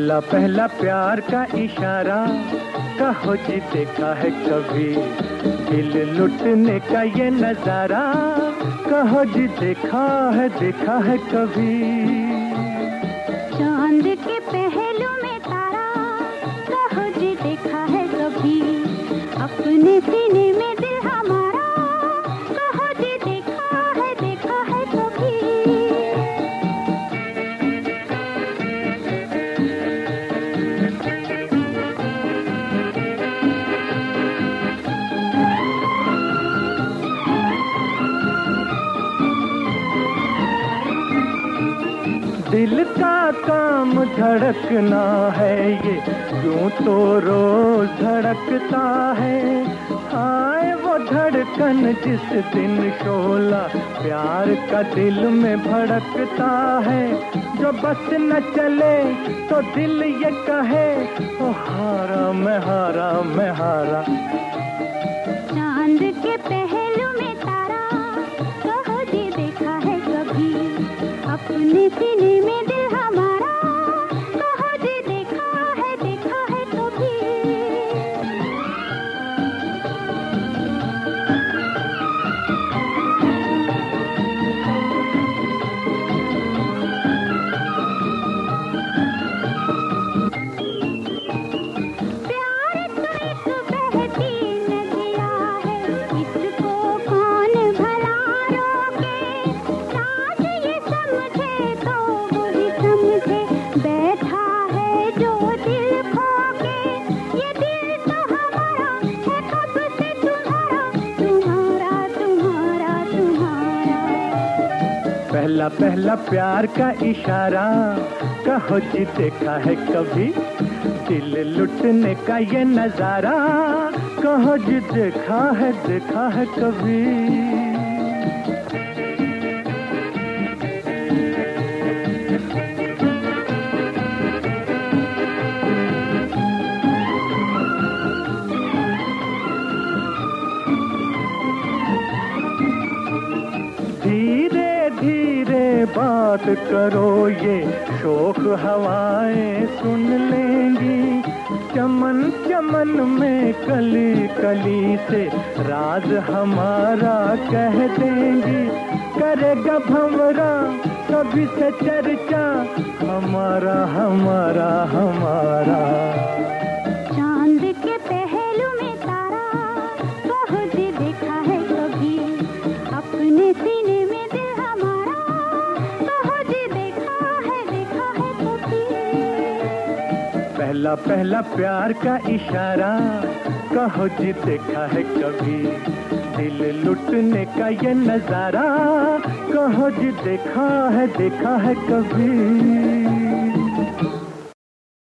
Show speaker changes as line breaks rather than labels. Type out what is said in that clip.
पहला पहला प्यार का इशारा। कहो जी, देखा है कभी? दिल लुटने का ये नज़ारा। कहो जी, देखा है देखा है कभी?
दिल
का काम धड़कना है ये क्यों तो रोज धड़कता है। आए वो धड़कन जिस दिन शोला, प्यार का दिल में भड़कता है। जो बस न चले तो दिल ये कहे, ओ हारा मैं हारा मैं हारा।
चाँद के पहलू में अपने सीने में
पहला पहला प्यार का इशारा, कहो जी देखा है कभी? दिल लुटने का ये नज़ारा, कहो जी देखा है देखा है कभी? बात करो, ये शोक हवाएँ सुन लेंगी। चमन चमन में कली कली से राज हमारा कह देंगी। करेगा भंवरा, कभी से चर्चा, हमारा हमारा हमारा। पहला पहला प्यार का इशारा। कहो जी, देखा है कभी? दिल लुटने का ये नज़ारा। कहो जी, देखा है देखा है कभी?